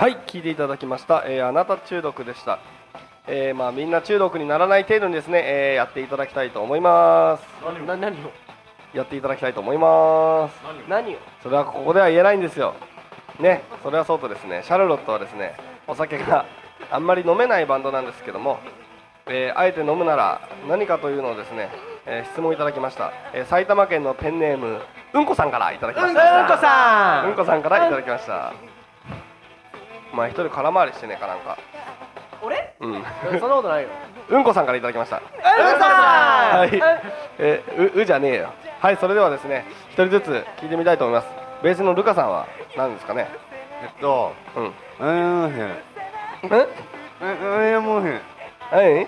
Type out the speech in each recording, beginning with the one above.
はい聞いていただきました、えーあなた中毒でした、えーまあ、みんな中毒にならない程度にですね、えーやっていただきたいと思います。な何を？やっていただきたいと思います。何を？それはここでは言えないんですよ。ねそれはそうとですね。シャルロットはですねお酒があんまり飲めないバンドなんですけども、えーあえて飲むなら何かというのをですね、えー質問いただきました、えー埼玉県のペンネームうんこさんからいただきました。うんこさん。うんこさんからいただきましたまあ一人空回りしてねえかなんか。俺？うん。そんなことないよ。うんこさんからいただきました。うんこさん。はい、えーううじゃねえよ。はいそれではですね一人ずつ聞いてみたいと思います。ベースのルカさんは何ですかね？えっとうん。あやへん。え？あやもへん。はい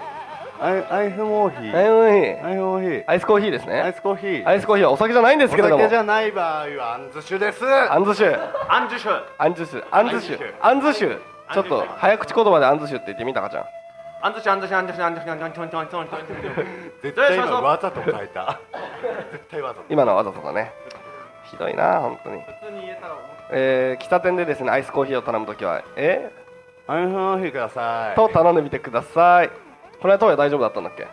あアイスモーヒー。アイコーヒー。アイスモーヒー。アイスコーヒーですアイねスコーヒー。アイスコーヒーはお酒じゃないんですけれども。お酒じゃない場合はアンズ酒です。アンズ酒。アンズ酒。アンズ酒。アンズ酒。アンズ酒。ちょっと早口言葉でアンズ酒って言ってみたかちゃん。アンズシアンズシアンズシアンズシアンズシアンズシアンズシアンズ絶対今わざと変えた。絶対わざと今のはわざとだね。ひどいな本当に。普通に言えたらえー、喫茶店でですねアイスコーヒーを頼むときはえ？アイスモーヒーください。と頼んでみてくださいこれは当夜大丈夫だったんだっけ？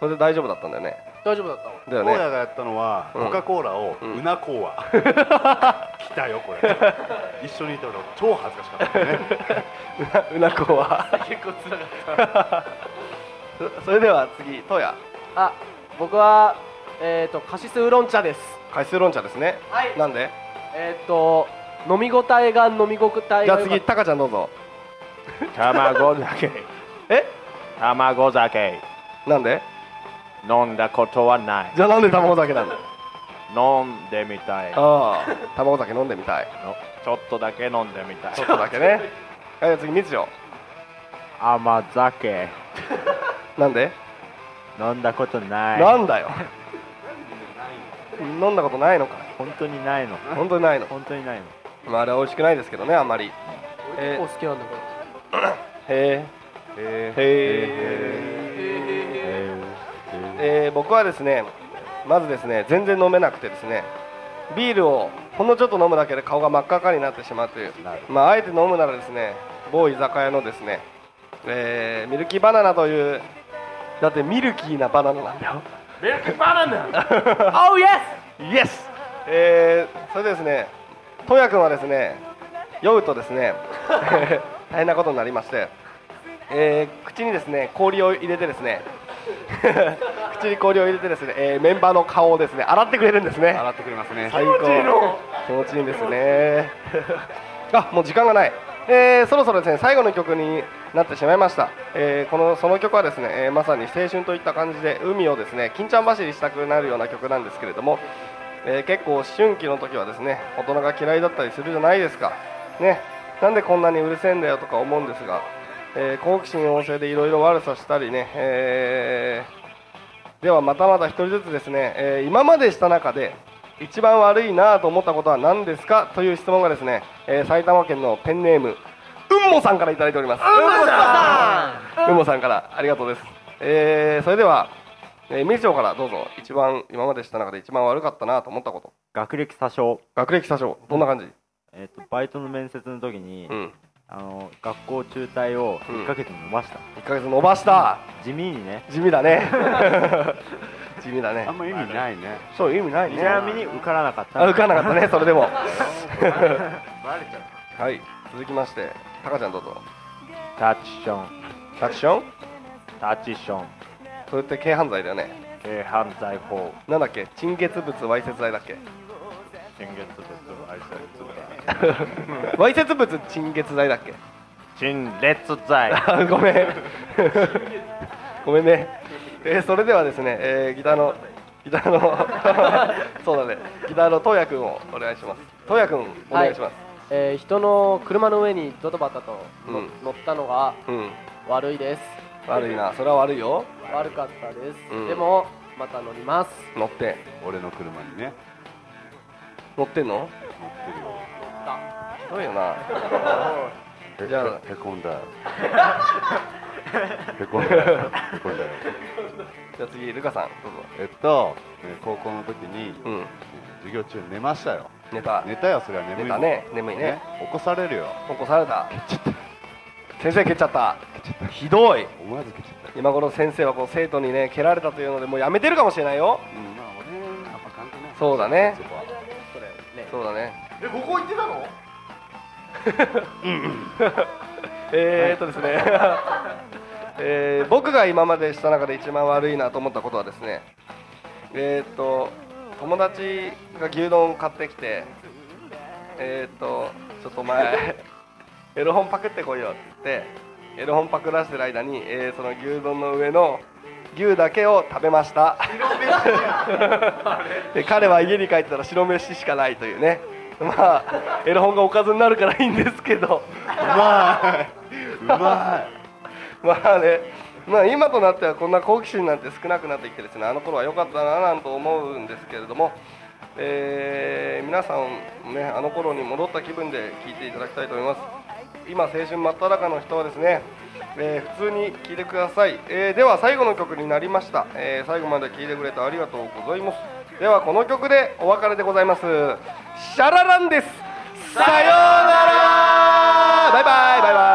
それで大丈夫だったんだよね。大丈夫だったわだよね。がやったのはうん。コカ・コーラをうなコーア 来たよこれ。一緒にいたの。超恥ずかしかったね。うなうなこは結構つらかった。そ それでは次当夜あ僕はえっ、とカシスウーロン茶です。海水論茶ですね。はい。なんで？えっ、と飲み応えが飲み応えがじゃあ次タカちゃんどうぞ。卵酒 え？卵酒。なんで？飲んだことはない。じゃあなんで卵酒なんだ？飲んでみたい。のああ卵酒飲んでみたい。ちょっとだけ飲んでみたい。ちょっとだけね。はい次みつよ。甘酒。なんで？飲んだことない。なんだよ。飲んだことないのか。本当にないの。本当にないの。本当にないの。まああれは美味しくないですけどねあんまり。え結構好きなんだけど。ー、へえええー僕はですねまずですね全然飲めなくてですねビールをほんのちょっと飲むだけで顔が真っ赤っかになってしまうというまああえて飲むならですね某居酒屋のですね、えーミルキーバナナというだってミルキーなバナナなんだよ。ミルクバナナ？Oh yes! イエスえー、それでですねとやくんはですね酔うとですね 大変なことになりまして、えー口にですね氷を入れてですね 口に氷を入れてですね、えーメンバーの顔をですね洗ってくれるんですね。洗ってくれますね。最高。気持ちいいんですね。あもう時間がない、えーそろそろですね最後の曲になってしまいました、えーこのその曲はですね、えーまさに青春といった感じで海をですね金ちゃん走りしたくなるような曲なんですけれども、えー結構思春期の時はですね大人が嫌いだったりするじゃないですか。ね。なんでこんなにうるせえんだよとか思うんですが、えー好奇心旺盛でいろいろ悪さしたりね、えーではまたまた一人ずつですね、えー今までした中で一番悪いなと思ったことは何ですか？という質問がですね、えー埼玉県のペンネームうんもさんからいただいております。うんもさん。うんもさんからありがとうです、えーそれでは、えー、みちょからどうぞ一番今までした中で一番悪かったなと思ったこと。学歴詐称。学歴詐称。どんな感じ？えっとバイトの面接の時にうんあの学校中退を1ヶ月伸ばした。1ヶ月伸ばした。地味にね。地味だね。地味だね。あんま意味ないね。そう意味ないね。ちなみに受からなかった。あ受かんなかったねそれでも。バレちゃはい続きましてタカちゃんどうぞ。タッチション。タッチション？タッチション。それって軽犯罪だよね。軽犯罪法。なんだっけ？陳血物わいせつ罪だっけ？先月物愛されわいせつ物陳血罪だっけ？陳列罪あごめん。ごめんね、えーそれではですね、えーギターのギターの そうだね。ギターの東也くんをお願いします。東也くんお願いします、えー人の車の上にドタバタとのうん。乗ったのがうん。悪いです。悪いな。それは悪いよ。悪かったです、うん。でもまた乗ります。乗って。俺の車にね乗ってんの？乗ってるよ。ひどいよな。へじゃあ。へ へこんだ。よへこんだ。よへこんだよ。じゃあ次ルカさんどうぞ。えっとえー高校の時にうん。授業中寝ましたよ。寝た。寝たよそれは眠い寝たね。眠いね。起こされるよ。起こされた。先生蹴っちゃった。ひどい。思わず蹴っちゃった。今頃先生はこう生徒にね蹴られたというのでもうやめてるかもしれないよ。うんまあ俺あんま関係ない。そうだね。そこは。それねそうだね。えここ行ってたの？えーっとですね、えー僕が今までした中で一番悪いなと思ったことはですね。えーっと友達が牛丼買ってきてえーっとちょっとお前エロ本パクってこいよって言ってエロ本パクらしてる間に、えーその牛丼の上の牛だけを食べました。で彼は家に帰ったら白飯しかないというね。まあエロ本がおかずになるからいいんですけど。うまい。うままあね、まあ、今となってはこんな好奇心なんて少なくなってきてですね。あの頃は良かったななんと思うんですけれども、えー皆さん、ね、あの頃に戻った気分で聞いていただきたいと思います。今青春真っ只中の人はですね、えー普通に聴いてください、えーでは最後の曲になりました、えー最後まで聴いてくれてありがとうございます。ではこの曲でお別れでございます。シャラランです。さようなら。バイバイ。バイバイ。